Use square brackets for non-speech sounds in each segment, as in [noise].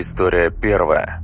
История первая.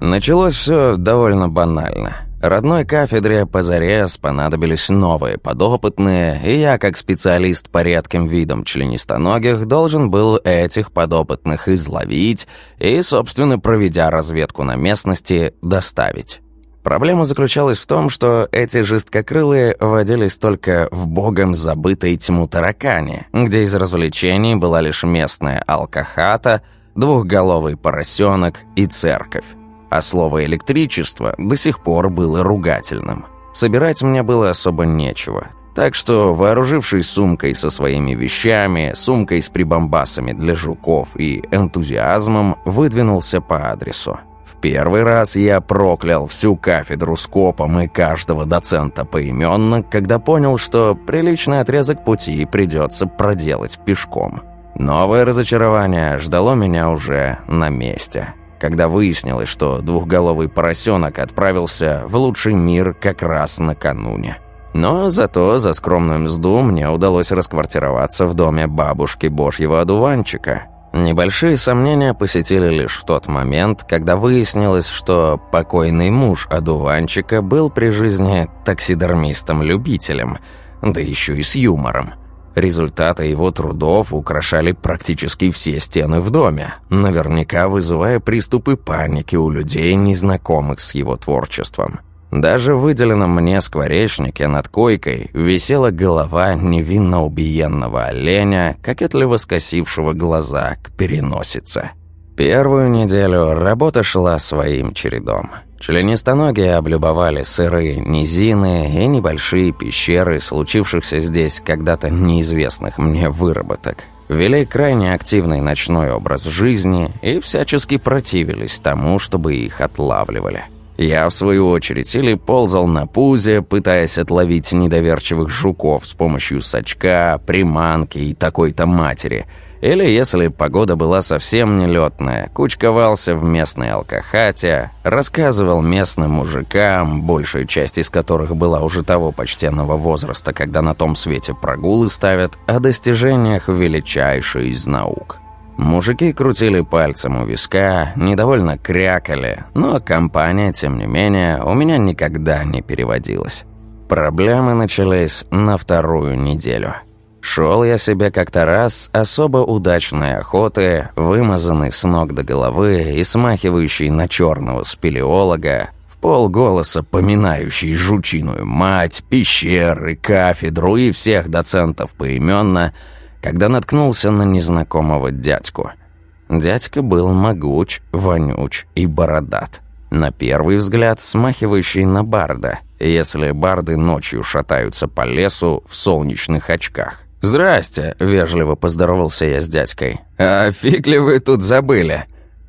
Началось все довольно банально. Родной кафедре позарез понадобились новые подопытные, и я, как специалист по редким видам членистоногих, должен был этих подопытных изловить и, собственно, проведя разведку на местности, доставить. Проблема заключалась в том, что эти жесткокрылые водились только в богом забытой тьму таракане, где из развлечений была лишь местная алкохата – двухголовый поросенок и церковь. А слово «электричество» до сих пор было ругательным. Собирать мне было особо нечего. Так что, вооружившись сумкой со своими вещами, сумкой с прибамбасами для жуков и энтузиазмом, выдвинулся по адресу. В первый раз я проклял всю кафедру скопом и каждого доцента поименно, когда понял, что приличный отрезок пути придется проделать пешком. Новое разочарование ждало меня уже на месте, когда выяснилось, что двухголовый поросенок отправился в лучший мир как раз накануне. Но зато за скромную мзду мне удалось расквартироваться в доме бабушки Божьего одуванчика. Небольшие сомнения посетили лишь в тот момент, когда выяснилось, что покойный муж одуванчика был при жизни таксидермистом-любителем, да еще и с юмором. Результаты его трудов украшали практически все стены в доме, наверняка вызывая приступы паники у людей, незнакомых с его творчеством. Даже в выделенном мне скворечнике над койкой висела голова невинно убиенного оленя, кокетливо скосившего глаза к переносице. Первую неделю работа шла своим чередом. Членистоногие облюбовали сырые низины и небольшие пещеры, случившихся здесь когда-то неизвестных мне выработок. Вели крайне активный ночной образ жизни и всячески противились тому, чтобы их отлавливали. Я, в свою очередь, или ползал на пузе, пытаясь отловить недоверчивых жуков с помощью сачка, приманки и такой-то матери – или, если погода была совсем нелетная, кучковался в местной алкохате, рассказывал местным мужикам, большая часть из которых была уже того почтенного возраста, когда на том свете прогулы ставят, о достижениях величайшей из наук. Мужики крутили пальцем у виска, недовольно крякали, но компания, тем не менее, у меня никогда не переводилась. Проблемы начались на вторую неделю – Шел я себе как-то раз особо удачной охоты, вымазанный с ног до головы и смахивающий на черного спелеолога, в полголоса поминающий жучиную мать, пещеры, кафедру и всех доцентов поименно, когда наткнулся на незнакомого дядьку. Дядька был могуч, вонюч и бородат. На первый взгляд смахивающий на барда, если барды ночью шатаются по лесу в солнечных очках. «Здрасте», — вежливо поздоровался я с дядькой. «А фиг ли вы тут забыли?»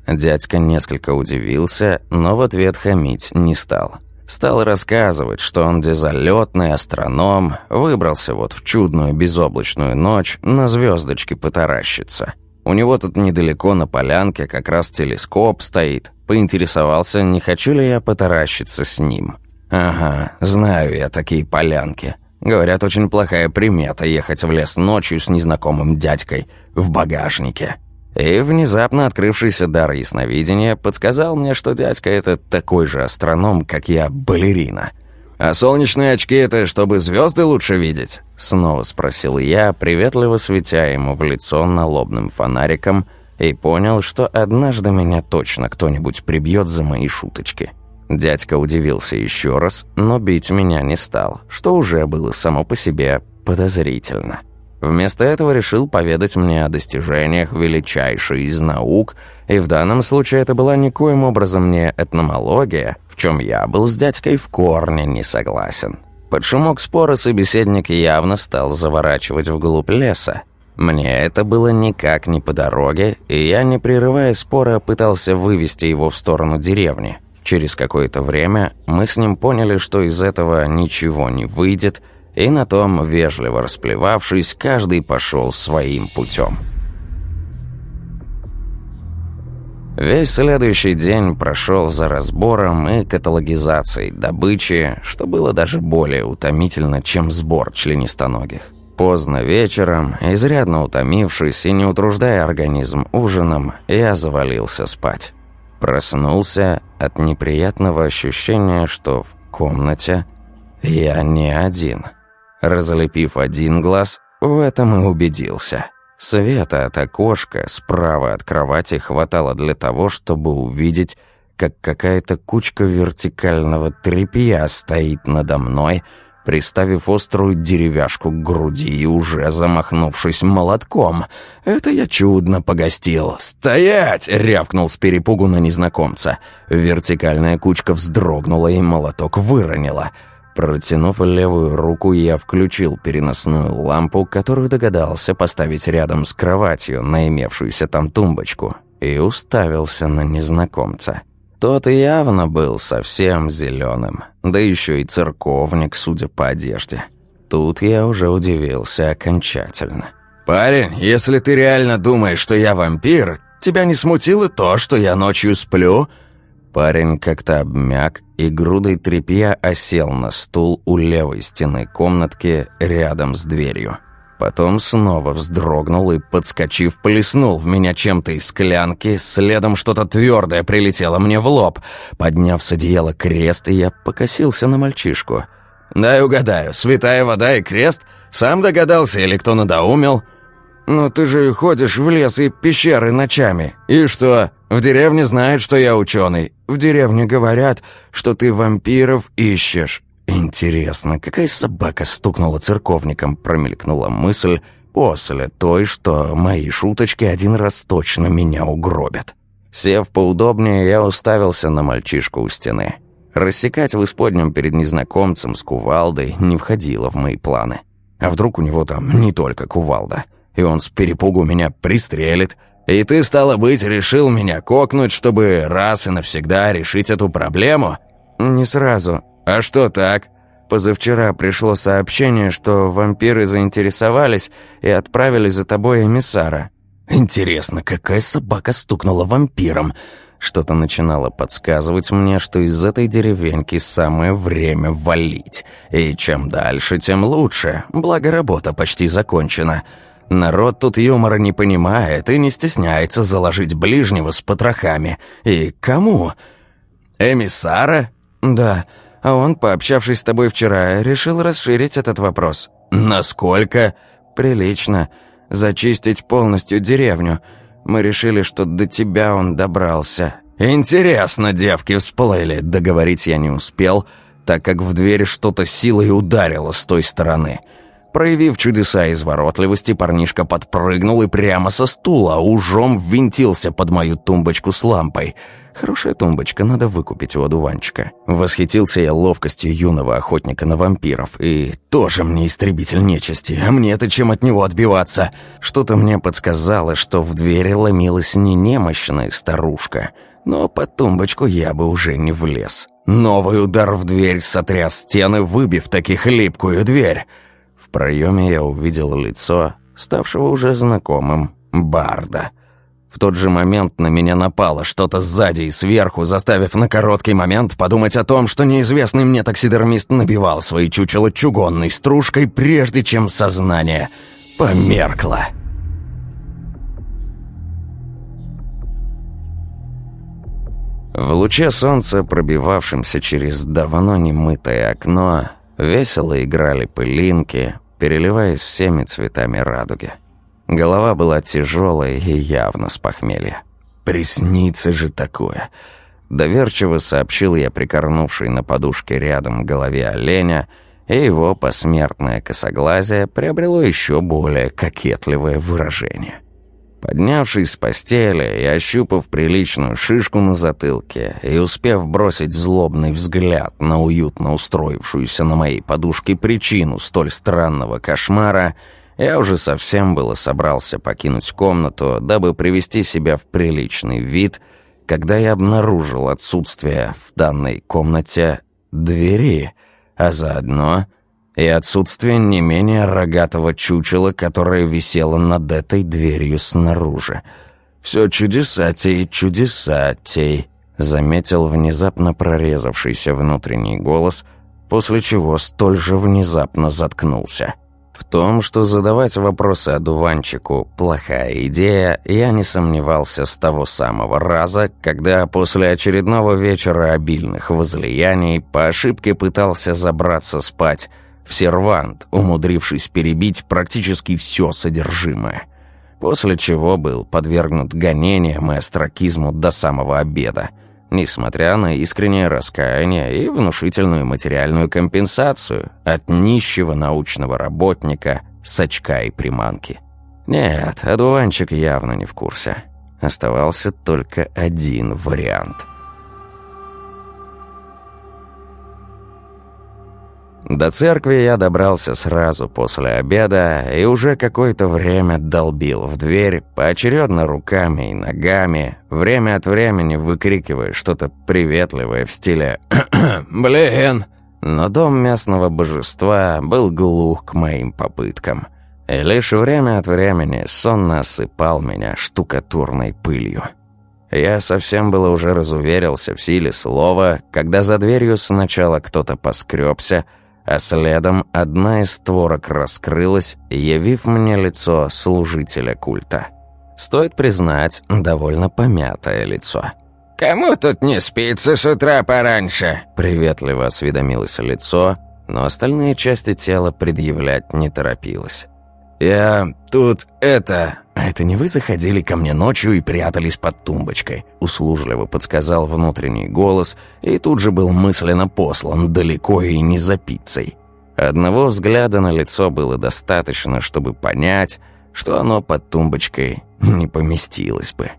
Дядька несколько удивился, но в ответ хамить не стал. Стал рассказывать, что он дезолетный астроном, выбрался вот в чудную безоблачную ночь на звездочки потаращиться. У него тут недалеко на полянке как раз телескоп стоит. Поинтересовался, не хочу ли я потаращиться с ним. «Ага, знаю я такие полянки». Говорят, очень плохая примета ехать в лес ночью с незнакомым дядькой в багажнике. И внезапно открывшийся дар ясновидения подсказал мне, что дядька — это такой же астроном, как я, балерина. «А солнечные очки — это чтобы звезды лучше видеть?» Снова спросил я, приветливо светя ему в лицо налобным фонариком, и понял, что однажды меня точно кто-нибудь прибьет за мои шуточки. Дядька удивился еще раз, но бить меня не стал, что уже было само по себе подозрительно. Вместо этого решил поведать мне о достижениях величайшей из наук, и в данном случае это была никоим образом не этномология, в чем я был с дядькой в корне не согласен. Под шумок спора собеседник явно стал заворачивать вглубь леса. Мне это было никак не по дороге, и я, не прерывая спора, пытался вывести его в сторону деревни – Через какое-то время мы с ним поняли, что из этого ничего не выйдет, и на том, вежливо расплевавшись, каждый пошел своим путем. Весь следующий день прошел за разбором и каталогизацией добычи, что было даже более утомительно, чем сбор членистоногих. Поздно вечером, изрядно утомившись и не утруждая организм ужином, я завалился спать. Проснулся от неприятного ощущения, что в комнате я не один. Разлепив один глаз, в этом и убедился. Света от окошка справа от кровати хватало для того, чтобы увидеть, как какая-то кучка вертикального тряпья стоит надо мной, приставив острую деревяшку к груди и уже замахнувшись молотком. «Это я чудно погостил!» «Стоять!» — рявкнул с перепугу на незнакомца. Вертикальная кучка вздрогнула и молоток выронила. Протянув левую руку, я включил переносную лампу, которую догадался поставить рядом с кроватью на имевшуюся там тумбочку, и уставился на незнакомца. Тот явно был совсем зеленым, да еще и церковник, судя по одежде. Тут я уже удивился окончательно. «Парень, если ты реально думаешь, что я вампир, тебя не смутило то, что я ночью сплю?» Парень как-то обмяк и грудой тряпья осел на стул у левой стены комнатки рядом с дверью. Потом снова вздрогнул и, подскочив, плеснул в меня чем-то из склянки, следом что-то твердое прилетело мне в лоб. Подняв с одеяла крест, я покосился на мальчишку. «Дай угадаю, святая вода и крест? Сам догадался или кто надоумил?» «Ну ты же ходишь в лес и пещеры ночами. И что, в деревне знают, что я ученый? В деревне говорят, что ты вампиров ищешь. «Интересно, какая собака стукнула церковником?» промелькнула мысль после той, что мои шуточки один раз точно меня угробят. Сев поудобнее, я уставился на мальчишку у стены. Рассекать в исподнем перед незнакомцем с кувалдой не входило в мои планы. А вдруг у него там не только кувалда, и он с перепугу меня пристрелит, и ты, стало быть, решил меня кокнуть, чтобы раз и навсегда решить эту проблему? Не сразу. «А что так?» «Позавчера пришло сообщение, что вампиры заинтересовались и отправили за тобой эмиссара». «Интересно, какая собака стукнула вампиром?» Что-то начинало подсказывать мне, что из этой деревеньки самое время валить. И чем дальше, тем лучше, благо работа почти закончена. Народ тут юмора не понимает и не стесняется заложить ближнего с потрохами. И кому? «Эмиссара?» «Да». А он, пообщавшись с тобой вчера, решил расширить этот вопрос. Насколько? Прилично. Зачистить полностью деревню. Мы решили, что до тебя он добрался. Интересно, девки всплыли. Договорить я не успел, так как в дверь что-то силой ударило с той стороны. Проявив чудеса изворотливости, парнишка подпрыгнул и прямо со стула ужом ввинтился под мою тумбочку с лампой — Хорошая тумбочка, надо выкупить у одуванчика. Восхитился я ловкостью юного охотника на вампиров. И тоже мне истребитель нечисти. А мне-то чем от него отбиваться? Что-то мне подсказало, что в двери ломилась не немощная старушка. Но под тумбочку я бы уже не влез. Новый удар в дверь сотряс стены, выбив таки хлипкую дверь. В проеме я увидел лицо, ставшего уже знакомым, Барда. В тот же момент на меня напало что-то сзади и сверху, заставив на короткий момент подумать о том, что неизвестный мне таксидермист набивал свои чучело чугунной стружкой, прежде чем сознание померкло. В луче солнца, пробивавшемся через давно немытое окно, весело играли пылинки, переливаясь всеми цветами радуги. Голова была тяжелая и явно с похмелья. «Приснится же такое!» Доверчиво сообщил я прикорнувший на подушке рядом голове оленя, и его посмертное косоглазие приобрело еще более кокетливое выражение. Поднявшись с постели и ощупав приличную шишку на затылке и успев бросить злобный взгляд на уютно устроившуюся на моей подушке причину столь странного кошмара, я уже совсем было собрался покинуть комнату, дабы привести себя в приличный вид, когда я обнаружил отсутствие в данной комнате двери, а заодно и отсутствие не менее рогатого чучела, которое висело над этой дверью снаружи. «Все чудесатей, чудесатей», — заметил внезапно прорезавшийся внутренний голос, после чего столь же внезапно заткнулся. В том, что задавать вопросы одуванчику – плохая идея, я не сомневался с того самого раза, когда после очередного вечера обильных возлияний по ошибке пытался забраться спать в сервант, умудрившись перебить практически все содержимое. После чего был подвергнут гонениям и остракизму до самого обеда – несмотря на искреннее раскаяние и внушительную материальную компенсацию от нищего научного работника с очка и приманки. Нет, одуванчик явно не в курсе. Оставался только один вариант — До церкви я добрался сразу после обеда и уже какое-то время долбил в дверь, поочередно руками и ногами, время от времени выкрикивая что-то приветливое в стиле «Блин!». Но дом местного божества был глух к моим попыткам. И лишь время от времени сонно осыпал меня штукатурной пылью. Я совсем было уже разуверился в силе слова, когда за дверью сначала кто-то поскребся, а следом одна из створок раскрылась, явив мне лицо служителя культа. Стоит признать, довольно помятое лицо. «Кому тут не спится с утра пораньше?» Приветливо осведомилось лицо, но остальные части тела предъявлять не торопилось. «Я тут это...» «А это не вы заходили ко мне ночью и прятались под тумбочкой?» Услужливо подсказал внутренний голос, и тут же был мысленно послан далеко и не за пиццей. Одного взгляда на лицо было достаточно, чтобы понять, что оно под тумбочкой не поместилось бы.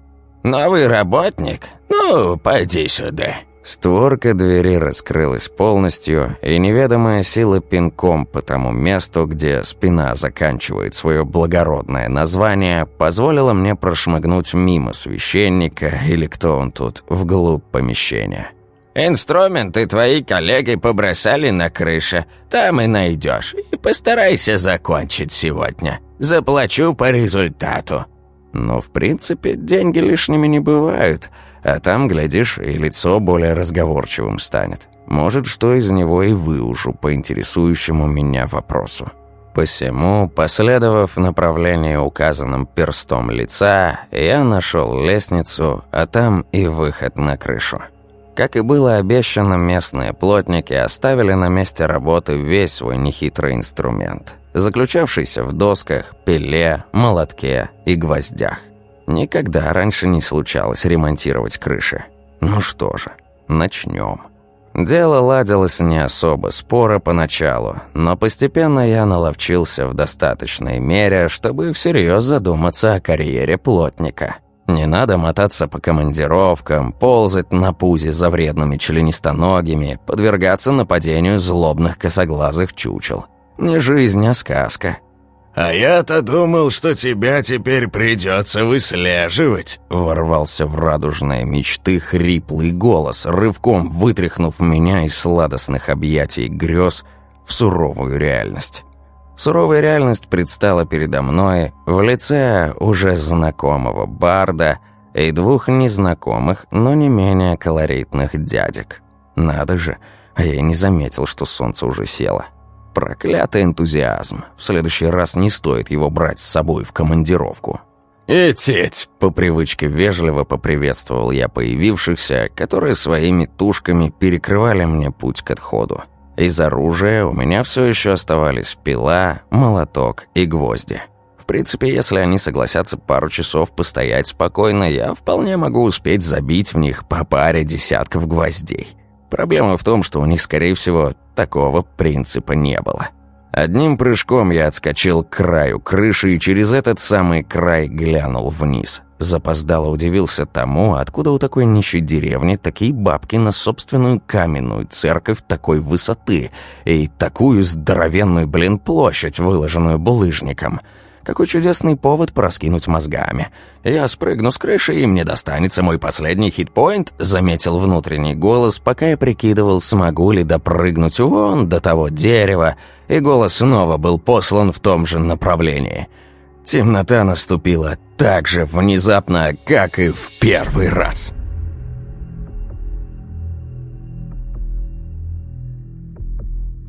«Новый работник? Ну, пойди сюда». Створка двери раскрылась полностью, и неведомая сила пинком по тому месту, где спина заканчивает свое благородное название, позволила мне прошмыгнуть мимо священника или кто он тут, вглубь помещения. «Инструменты твои коллеги побросали на крыше, там и найдешь, и постарайся закончить сегодня. Заплачу по результату». Но, в принципе, деньги лишними не бывают, а там, глядишь, и лицо более разговорчивым станет. Может, что из него и выужу по интересующему меня вопросу. Посему, последовав направлению указанным перстом лица, я нашел лестницу, а там и выход на крышу. Как и было обещано, местные плотники оставили на месте работы весь свой нехитрый инструмент заключавшийся в досках, пиле, молотке и гвоздях. Никогда раньше не случалось ремонтировать крыши. Ну что же, начнем. Дело ладилось не особо споро поначалу, но постепенно я наловчился в достаточной мере, чтобы всерьез задуматься о карьере плотника. Не надо мотаться по командировкам, ползать на пузе за вредными членистоногими, подвергаться нападению злобных косоглазых чучел. Не жизнь, а сказка. «А я-то думал, что тебя теперь придется выслеживать», — ворвался в радужные мечты хриплый голос, рывком вытряхнув меня из сладостных объятий грез в суровую реальность. Суровая реальность предстала передо мной в лице уже знакомого барда и двух незнакомых, но не менее колоритных дядек. Надо же, а я и не заметил, что солнце уже село. Проклятый энтузиазм. В следующий раз не стоит его брать с собой в командировку. «Этеть!» По привычке вежливо поприветствовал я появившихся, которые своими тушками перекрывали мне путь к отходу. Из оружия у меня все еще оставались пила, молоток и гвозди. В принципе, если они согласятся пару часов постоять спокойно, я вполне могу успеть забить в них по паре десятков гвоздей. Проблема в том, что у них, скорее всего, такого принципа не было. Одним прыжком я отскочил к краю крыши и через этот самый край глянул вниз. Запоздало удивился тому, откуда у такой нищей деревни такие бабки на собственную каменную церковь такой высоты и такую здоровенную, блин, площадь, выложенную булыжником – какой чудесный повод проскинуть мозгами. Я спрыгну с крыши, и мне достанется мой последний хитпоинт, заметил внутренний голос, пока я прикидывал, смогу ли допрыгнуть вон до того дерева, и голос снова был послан в том же направлении. Темнота наступила так же внезапно, как и в первый раз.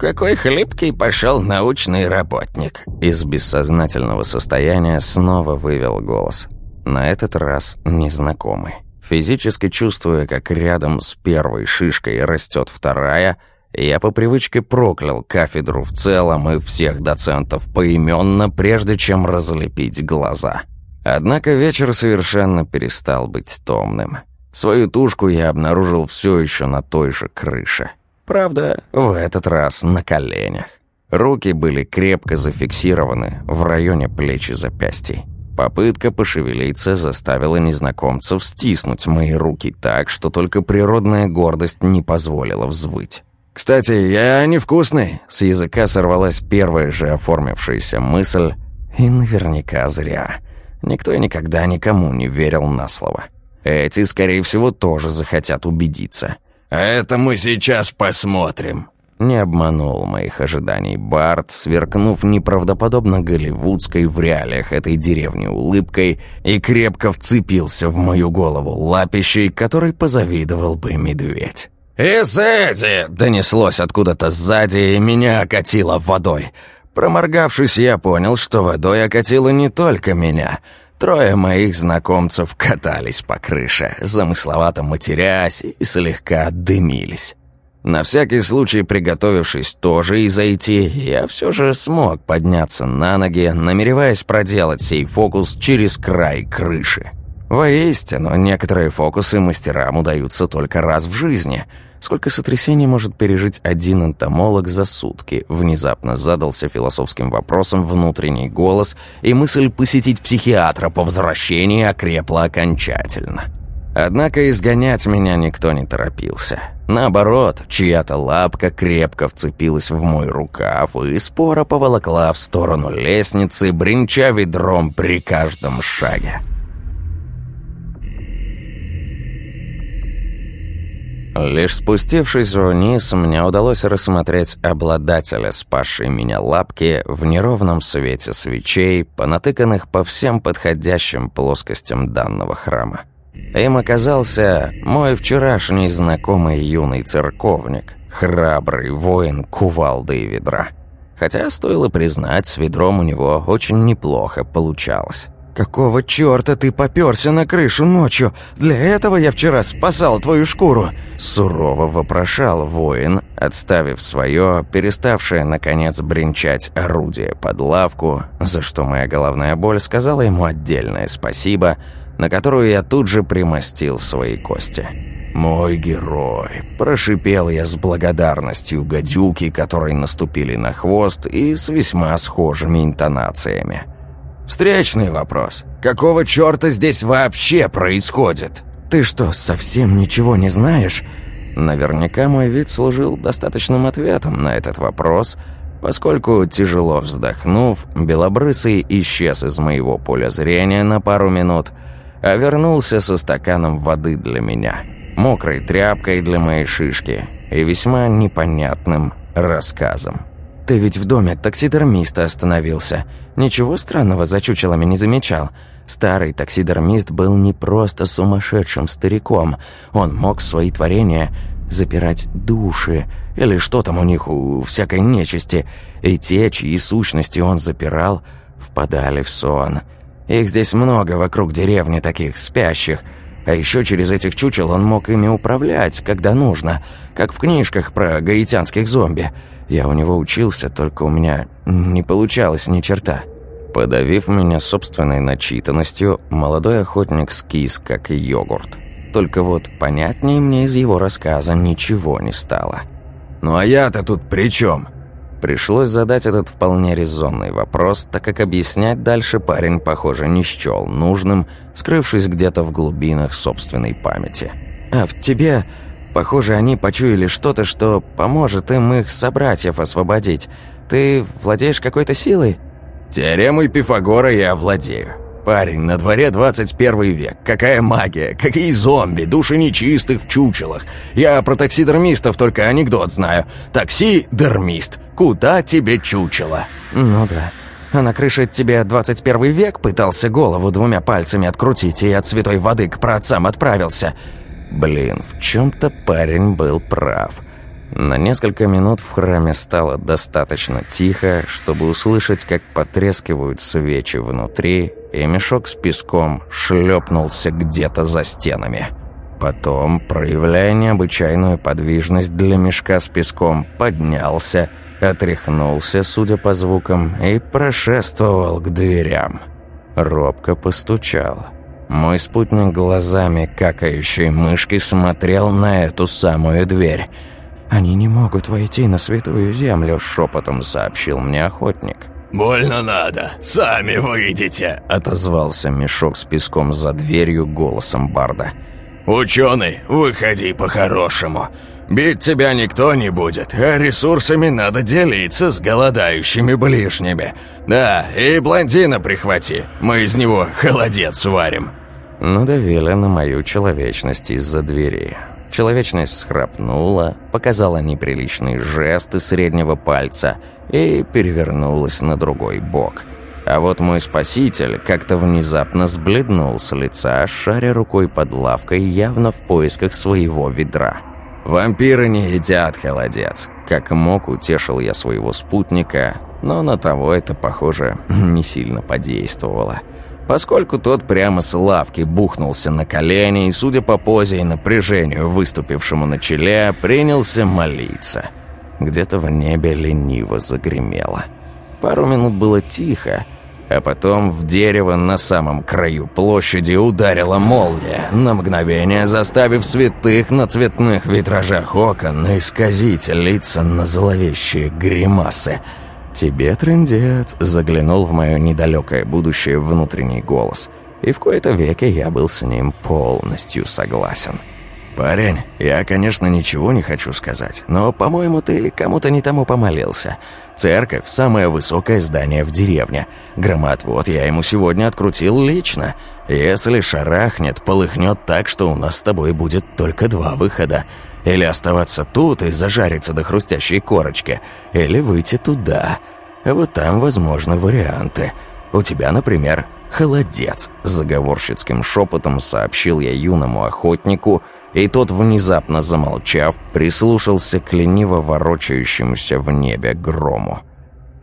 Какой хлипкий пошел научный работник!» Из бессознательного состояния снова вывел голос. На этот раз незнакомый. Физически чувствуя, как рядом с первой шишкой растет вторая, я по привычке проклял кафедру в целом и всех доцентов поименно, прежде чем разлепить глаза. Однако вечер совершенно перестал быть томным. Свою тушку я обнаружил все еще на той же крыше. Правда, в этот раз на коленях. Руки были крепко зафиксированы в районе плеч и запястий. Попытка пошевелиться заставила незнакомцев стиснуть мои руки так, что только природная гордость не позволила взвыть. «Кстати, я невкусный!» С языка сорвалась первая же оформившаяся мысль, и наверняка зря. Никто и никогда никому не верил на слово. Эти, скорее всего, тоже захотят убедиться. «Это мы сейчас посмотрим», не обманул моих ожиданий Барт, сверкнув неправдоподобно голливудской в реалиях этой деревни улыбкой и крепко вцепился в мою голову лапищей, которой позавидовал бы медведь. «И сзади!» — донеслось откуда-то сзади, и меня окатило водой. Проморгавшись, я понял, что водой окатило не только меня. Трое моих знакомцев катались по крыше, замысловато матерясь и слегка дымились. На всякий случай, приготовившись тоже и зайти, я все же смог подняться на ноги, намереваясь проделать сей фокус через край крыши. Воистину, некоторые фокусы мастерам удаются только раз в жизни. Сколько сотрясений может пережить один энтомолог за сутки? Внезапно задался философским вопросом внутренний голос, и мысль посетить психиатра по возвращении окрепла окончательно. Однако изгонять меня никто не торопился. Наоборот, чья-то лапка крепко вцепилась в мой рукав и спора поволокла в сторону лестницы, бренча ведром при каждом шаге. Лишь спустившись вниз, мне удалось рассмотреть обладателя спасшей меня лапки в неровном свете свечей, понатыканных по всем подходящим плоскостям данного храма. Им оказался мой вчерашний знакомый юный церковник, храбрый воин кувалды и ведра. Хотя, стоило признать, с ведром у него очень неплохо получалось. «Какого черта ты попёрся на крышу ночью? Для этого я вчера спасал твою шкуру!» Сурово вопрошал воин, отставив свое, переставшее, наконец, бренчать орудие под лавку, за что моя головная боль сказала ему отдельное спасибо – на которую я тут же примостил свои кости. «Мой герой!» – прошипел я с благодарностью гадюки, которые наступили на хвост и с весьма схожими интонациями. «Встречный вопрос. Какого черта здесь вообще происходит?» «Ты что, совсем ничего не знаешь?» Наверняка мой вид служил достаточным ответом на этот вопрос, поскольку, тяжело вздохнув, белобрысый исчез из моего поля зрения на пару минут – а вернулся со стаканом воды для меня, мокрой тряпкой для моей шишки и весьма непонятным рассказом. «Ты ведь в доме таксидермиста остановился. Ничего странного за чучелами не замечал. Старый таксидермист был не просто сумасшедшим стариком. Он мог свои творения запирать души, или что там у них, у всякой нечисти, и те, чьи сущности он запирал, впадали в сон». Их здесь много вокруг деревни таких, спящих. А еще через этих чучел он мог ими управлять, когда нужно, как в книжках про гаитянских зомби. Я у него учился, только у меня не получалось ни черта. Подавив меня собственной начитанностью, молодой охотник скис, как и йогурт. Только вот понятнее мне из его рассказа ничего не стало. «Ну а я-то тут при чем?» Пришлось задать этот вполне резонный вопрос, так как объяснять дальше парень, похоже, не счел нужным, скрывшись где-то в глубинах собственной памяти. «А в тебе, похоже, они почуяли что-то, что поможет им их собратьев освободить. Ты владеешь какой-то силой?» «Теоремой Пифагора я владею. Парень, на дворе 21 век. Какая магия, какие зомби, души нечистых в чучелах. Я про таксидермистов только анекдот знаю. Такси-дермист. Куда тебе чучело? Ну да. А на крыше тебе 21 век пытался голову двумя пальцами открутить и от святой воды к праотцам отправился. Блин, в чем-то парень был прав. На несколько минут в храме стало достаточно тихо, чтобы услышать, как потрескивают свечи внутри, и мешок с песком шлепнулся где-то за стенами. Потом, проявляя необычайную подвижность для мешка с песком, поднялся, отряхнулся, судя по звукам, и прошествовал к дверям. Робко постучал. Мой спутник глазами какающей мышки смотрел на эту самую дверь — «Они не могут войти на святую землю», — шепотом сообщил мне охотник. «Больно надо, сами выйдете», — отозвался мешок с песком за дверью голосом Барда. «Ученый, выходи по-хорошему. Бить тебя никто не будет, а ресурсами надо делиться с голодающими ближними. Да, и блондина прихвати, мы из него холодец сварим». Надавили на мою человечность из-за двери. Человечность всхрапнула, показала неприличные жесты среднего пальца и перевернулась на другой бок. А вот мой спаситель как-то внезапно сбледнул с лица, шаря рукой под лавкой, явно в поисках своего ведра. «Вампиры не едят холодец!» Как мог, утешил я своего спутника, но на того это, похоже, [laughs] не сильно подействовало поскольку тот прямо с лавки бухнулся на колени и, судя по позе и напряжению, выступившему на челе, принялся молиться. Где-то в небе лениво загремело. Пару минут было тихо, а потом в дерево на самом краю площади ударила молния, на мгновение заставив святых на цветных витражах окон исказить лица на зловещие гримасы — «Тебе, трындец», — заглянул в мое недалекое будущее внутренний голос. И в кои-то веке я был с ним полностью согласен. «Парень, я, конечно, ничего не хочу сказать, но, по-моему, ты кому-то не тому помолился. Церковь — самое высокое здание в деревне. Громоотвод я ему сегодня открутил лично. Если шарахнет, полыхнет так, что у нас с тобой будет только два выхода. Или оставаться тут и зажариться до хрустящей корочки, или выйти туда. Вот там, возможны варианты. У тебя, например, холодец. Заговорщицким шепотом сообщил я юному охотнику, и тот, внезапно замолчав, прислушался к лениво ворочающемуся в небе грому.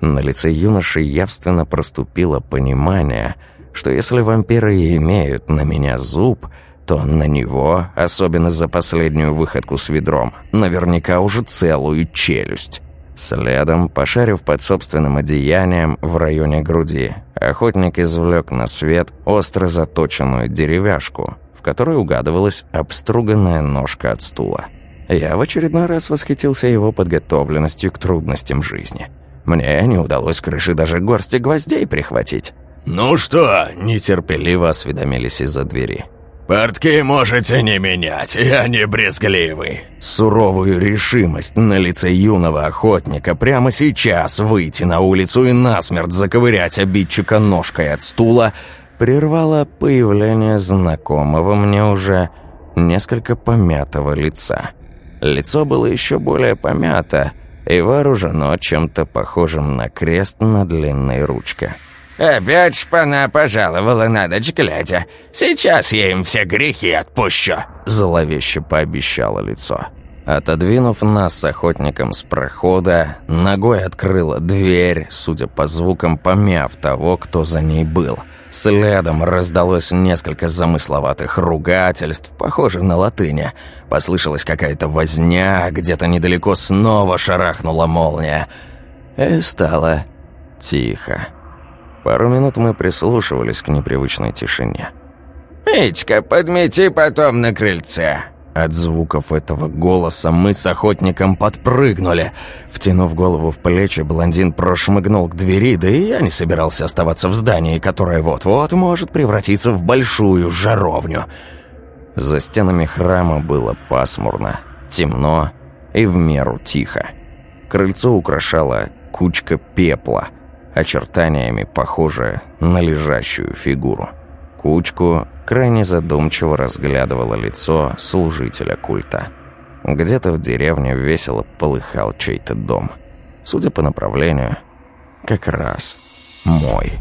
На лице юноши явственно проступило понимание, что если вампиры и имеют на меня зуб — то на него, особенно за последнюю выходку с ведром, наверняка уже целую челюсть. Следом, пошарив под собственным одеянием в районе груди, охотник извлек на свет остро заточенную деревяшку, которой угадывалась обструганная ножка от стула. Я в очередной раз восхитился его подготовленностью к трудностям жизни. Мне не удалось крыши даже горсти гвоздей прихватить. «Ну что?» – нетерпеливо осведомились из-за двери. «Портки можете не менять, я не брезгливый». Суровую решимость на лице юного охотника прямо сейчас выйти на улицу и насмерть заковырять обидчика ножкой от стула прервало появление знакомого мне уже несколько помятого лица. Лицо было еще более помято и вооружено чем-то похожим на крест на длинной ручке. «Опять шпана пожаловала на ночь глядя. Сейчас я им все грехи отпущу», — зловеще пообещало лицо. Отодвинув нас с охотником с прохода, ногой открыла дверь, судя по звукам, помяв того, кто за ней был. Следом раздалось несколько замысловатых ругательств, похожих на латыни. Послышалась какая-то возня, где-то недалеко снова шарахнула молния. И стало тихо. Пару минут мы прислушивались к непривычной тишине. «Митька, подмети потом на крыльце!» От звуков этого голоса мы с охотником подпрыгнули. Втянув голову в плечи, блондин прошмыгнул к двери, да и я не собирался оставаться в здании, которое вот-вот может превратиться в большую жаровню. За стенами храма было пасмурно, темно и в меру тихо. Крыльцо украшала кучка пепла — очертаниями похожая на лежащую фигуру. Кучку крайне задумчиво разглядывало лицо служителя культа. Где-то в деревне весело полыхал чей-то дом. Судя по направлению, как раз мой.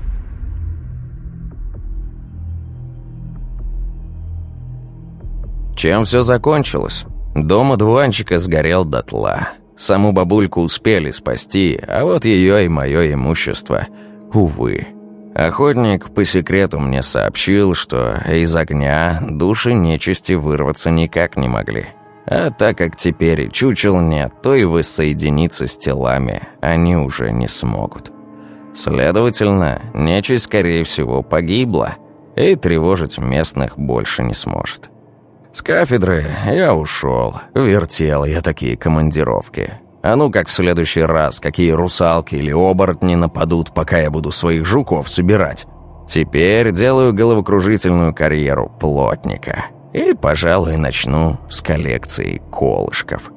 Чем все закончилось? Дом одуванчика сгорел дотла. Саму бабульку успели спасти, а вот ее и мое имущество, увы. Охотник по секрету мне сообщил, что из огня души нечисти вырваться никак не могли. А так как теперь и чучел нет, то и воссоединиться с телами они уже не смогут. Следовательно, нечисть, скорее всего, погибла, и тревожить местных больше не сможет. С кафедры я ушел, вертел я такие командировки. А ну как в следующий раз, какие русалки или оборотни нападут, пока я буду своих жуков собирать. Теперь делаю головокружительную карьеру плотника. И, пожалуй, начну с коллекции колышков.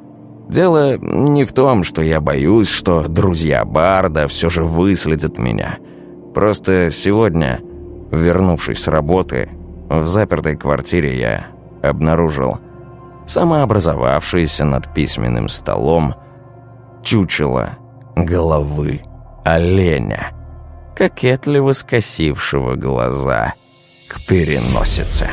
Дело не в том, что я боюсь, что друзья Барда все же выследят меня. Просто сегодня, вернувшись с работы, в запертой квартире я обнаружил самообразовавшееся над письменным столом чучело головы оленя, кокетливо скосившего глаза к переносице.